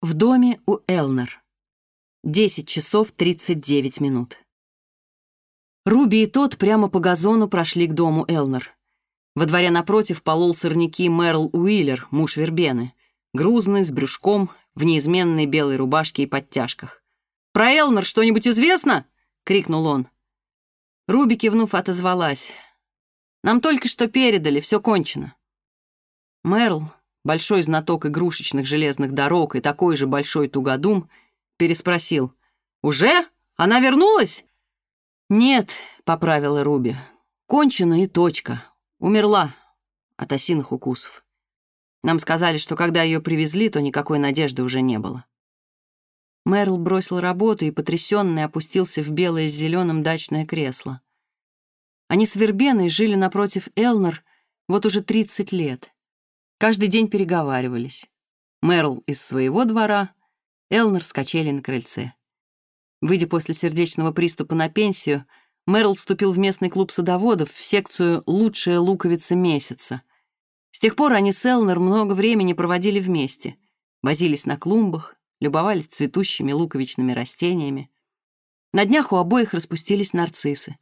В доме у Элнер. 10 часов 39 минут. Руби и тот прямо по газону прошли к дому Элнер. Во дворе напротив полол сорняки Мерл Уиллер, муж Вербены. Грузный, с брюшком, в неизменной белой рубашке и подтяжках. «Про Элнер что-нибудь известно?» — крикнул он. Руби, кивнув, отозвалась. «Нам только что передали, все кончено». Мерл большой знаток игрушечных железных дорог и такой же большой тугодум, переспросил. «Уже? Она вернулась?» «Нет», — поправила Руби. «Кончена и точка. Умерла от осиных укусов. Нам сказали, что когда ее привезли, то никакой надежды уже не было». Мерл бросил работу и, потрясенный, опустился в белое с зеленым дачное кресло. Они с Вербеной жили напротив Элнер вот уже 30 лет — Каждый день переговаривались. Мерл из своего двора, Элнер с качели на крыльце. Выйдя после сердечного приступа на пенсию, Мерл вступил в местный клуб садоводов в секцию «Лучшая луковица месяца». С тех пор они с Элнер много времени проводили вместе. Возились на клумбах, любовались цветущими луковичными растениями. На днях у обоих распустились нарциссы.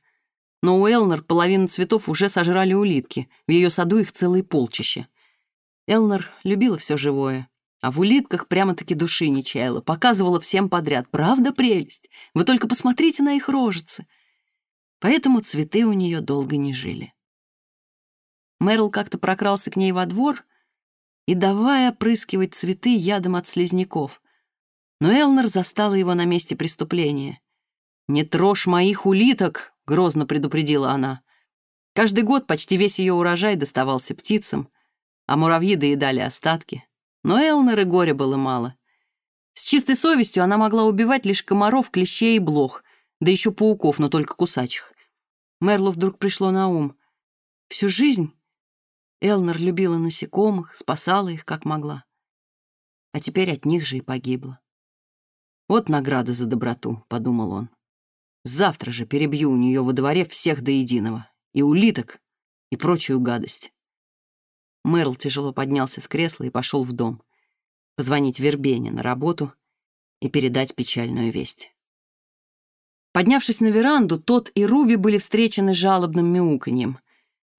Но у Элнер половину цветов уже сожрали улитки, в ее саду их целые полчища. Элнер любила все живое, а в улитках прямо-таки души не чаяла, показывала всем подряд. Правда прелесть? Вы только посмотрите на их рожицы. Поэтому цветы у нее долго не жили. Мэрл как-то прокрался к ней во двор и давая опрыскивать цветы ядом от слизняков. Но Элнер застала его на месте преступления. «Не трожь моих улиток!» — грозно предупредила она. Каждый год почти весь ее урожай доставался птицам — а муравьи доедали остатки. Но Элнер и горя было мало. С чистой совестью она могла убивать лишь комаров, клещей и блох, да еще пауков, но только кусачих. Мерлу вдруг пришло на ум. Всю жизнь Элнер любила насекомых, спасала их как могла. А теперь от них же и погибла. «Вот награда за доброту», — подумал он. «Завтра же перебью у нее во дворе всех до единого, и улиток, и прочую гадость». Мэрл тяжело поднялся с кресла и пошел в дом. Позвонить Вербене на работу и передать печальную весть. Поднявшись на веранду, тот и Руби были встречены жалобным мяуканьем.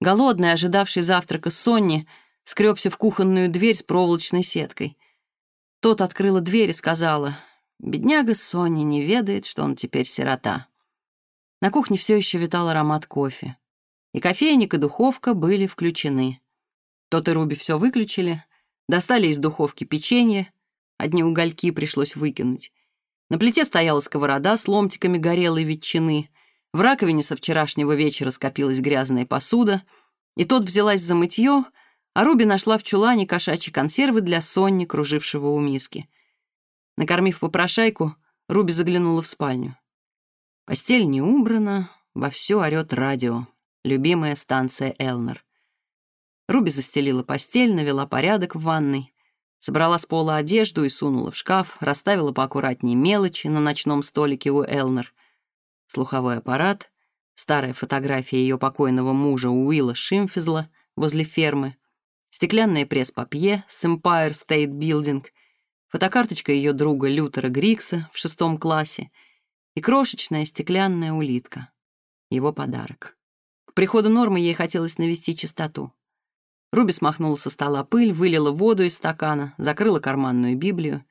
Голодный, ожидавший завтрака Сонни, скребся в кухонную дверь с проволочной сеткой. Тот открыла дверь и сказала, «Бедняга Сонни не ведает, что он теперь сирота». На кухне все еще витал аромат кофе. И кофейник, и духовка были включены. Тот и Руби все выключили, достали из духовки печенье, одни угольки пришлось выкинуть. На плите стояла сковорода с ломтиками горелой ветчины, в раковине со вчерашнего вечера скопилась грязная посуда, и тот взялась за мытье, а Руби нашла в чулане кошачьи консервы для Сонни, кружившего у миски. Накормив попрошайку, Руби заглянула в спальню. Постель не убрана, во все радио, любимая станция Элнер. Руби застелила постель, навела порядок в ванной. Собрала с пола одежду и сунула в шкаф, расставила поаккуратнее мелочи на ночном столике у Элнер. Слуховой аппарат, старая фотография ее покойного мужа Уилла Шимфизла возле фермы, стеклянная пресс-папье с Empire State Building, фотокарточка ее друга Лютера Грикса в шестом классе и крошечная стеклянная улитка. Его подарок. К приходу нормы ей хотелось навести чистоту — Руби смахнула со стола пыль, вылила воду из стакана, закрыла карманную Библию.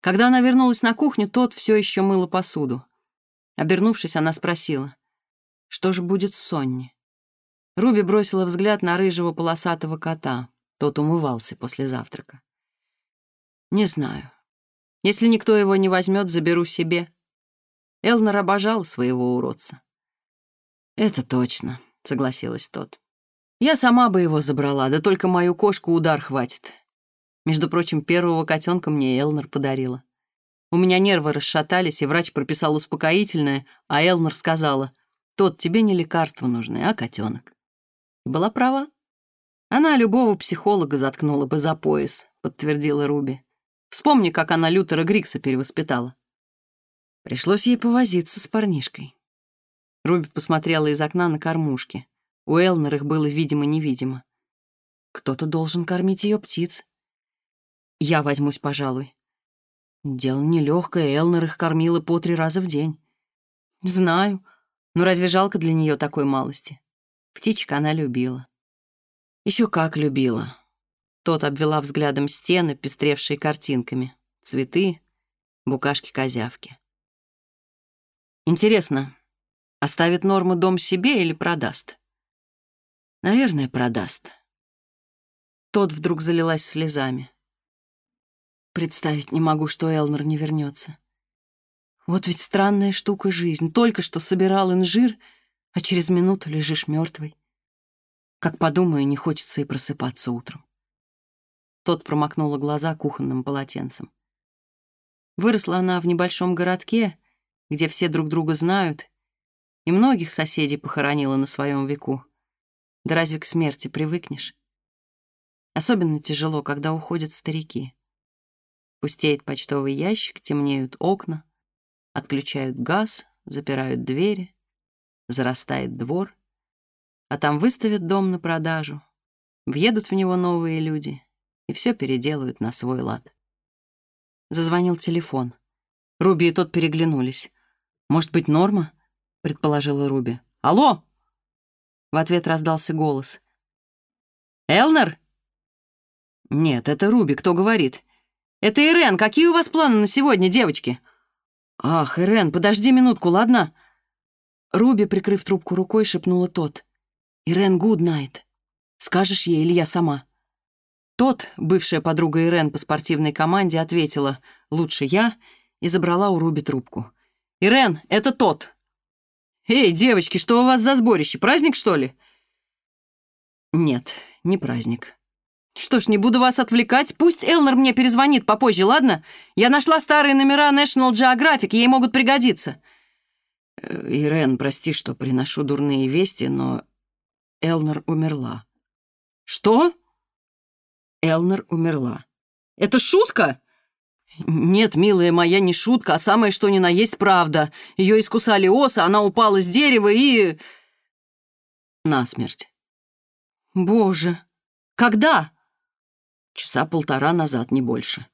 Когда она вернулась на кухню, тот все еще мыла посуду. Обернувшись, она спросила, что же будет с Сонни? Руби бросила взгляд на рыжего полосатого кота. Тот умывался после завтрака. «Не знаю. Если никто его не возьмет, заберу себе». Элнер обожал своего уродца. «Это точно», — согласилась тот. Я сама бы его забрала, да только мою кошку удар хватит. Между прочим, первого котенка мне Элнер подарила. У меня нервы расшатались, и врач прописал успокоительное, а Элнер сказала, «Тот, тебе не лекарства нужны, а котенок». И была права. Она любого психолога заткнула бы за пояс, подтвердила Руби. Вспомни, как она Лютера Грикса перевоспитала. Пришлось ей повозиться с парнишкой. Руби посмотрела из окна на кормушки. У Элнер их было видимо-невидимо. Кто-то должен кормить ее птиц. Я возьмусь, пожалуй. Дело нелегкое, Элнер их кормила по три раза в день. Знаю, но разве жалко для нее такой малости? Птичка она любила. Еще как любила. Тот обвела взглядом стены, пестревшие картинками. Цветы, букашки-козявки. Интересно, оставит Норма дом себе или продаст? Наверное, продаст. Тот вдруг залилась слезами. Представить не могу, что Элнер не вернется. Вот ведь странная штука жизнь. Только что собирал инжир, а через минуту лежишь мертвый. Как подумаю, не хочется и просыпаться утром. Тот промокнула глаза кухонным полотенцем. Выросла она в небольшом городке, где все друг друга знают, и многих соседей похоронила на своем веку. Да разве к смерти привыкнешь? Особенно тяжело, когда уходят старики. Пустеет почтовый ящик, темнеют окна, отключают газ, запирают двери, зарастает двор, а там выставят дом на продажу, въедут в него новые люди и все переделают на свой лад. Зазвонил телефон. Руби и тот переглянулись. «Может быть, Норма?» — предположила Руби. «Алло!» В ответ раздался голос. «Элнер?» «Нет, это Руби, кто говорит?» «Это Ирен. Какие у вас планы на сегодня, девочки?» «Ах, Ирен, подожди минутку, ладно?» Руби, прикрыв трубку рукой, шепнула тот. «Ирен, гуднайт. Скажешь ей или я сама?» Тот, бывшая подруга Ирен по спортивной команде, ответила «Лучше я» и забрала у Руби трубку. «Ирен, это тот!» «Эй, девочки, что у вас за сборище? Праздник, что ли?» «Нет, не праздник». «Что ж, не буду вас отвлекать. Пусть Элнер мне перезвонит попозже, ладно? Я нашла старые номера National Geographic, ей могут пригодиться». «Э, «Ирен, прости, что приношу дурные вести, но Элнер умерла». «Что?» Элнер умерла. «Это шутка?» Нет, милая моя, не шутка, а самое что ни на есть правда. Ее искусали осы, она упала с дерева и... Насмерть. Боже, когда? Часа полтора назад, не больше.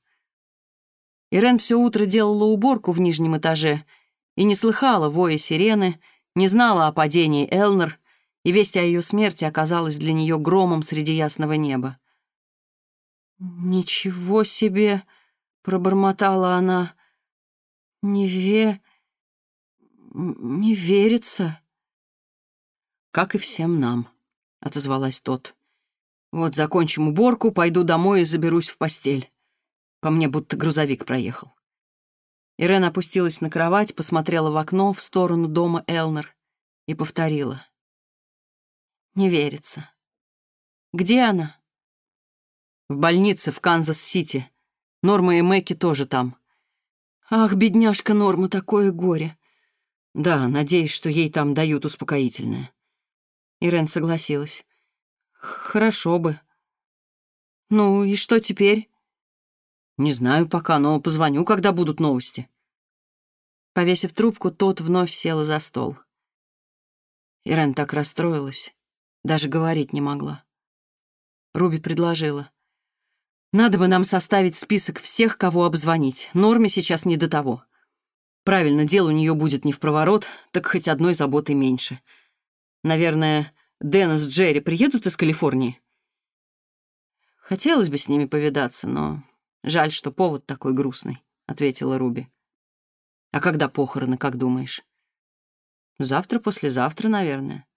Ирен все утро делала уборку в нижнем этаже и не слыхала воя сирены, не знала о падении Элнер, и весть о ее смерти оказалась для нее громом среди ясного неба. «Ничего себе!» — пробормотала она. «Не ве... не верится». «Как и всем нам», — отозвалась тот. Вот закончим уборку, пойду домой и заберусь в постель. По мне будто грузовик проехал. Ирен опустилась на кровать, посмотрела в окно в сторону дома Элнер и повторила. «Не верится. Где она?» «В больнице в Канзас-Сити. Норма и Мэки тоже там. Ах, бедняжка Норма, такое горе. Да, надеюсь, что ей там дают успокоительное. Ирен согласилась. Хорошо бы. Ну и что теперь? Не знаю пока, но позвоню, когда будут новости. Повесив трубку, тот вновь села за стол. Ирен так расстроилась, даже говорить не могла. Руби предложила. Надо бы нам составить список всех, кого обзвонить. Норме сейчас не до того. Правильно, дело у нее будет не в проворот, так хоть одной заботы меньше. Наверное, Дэна с Джерри приедут из Калифорнии? Хотелось бы с ними повидаться, но жаль, что повод такой грустный, — ответила Руби. А когда похороны, как думаешь? Завтра, послезавтра, наверное.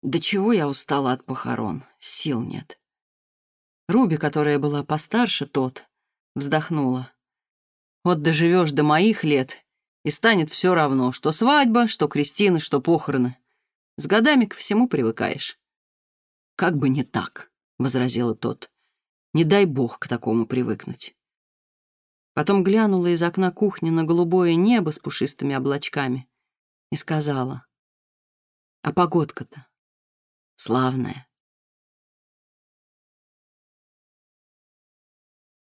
Да чего я устала от похорон, сил нет. — Руби, которая была постарше, тот вздохнула. Вот доживешь до моих лет, и станет все равно, что свадьба, что крестины, что похороны. С годами ко всему привыкаешь. Как бы не так, возразила тот. Не дай бог к такому привыкнуть. Потом глянула из окна кухни на голубое небо с пушистыми облачками и сказала. А погодка-то славная.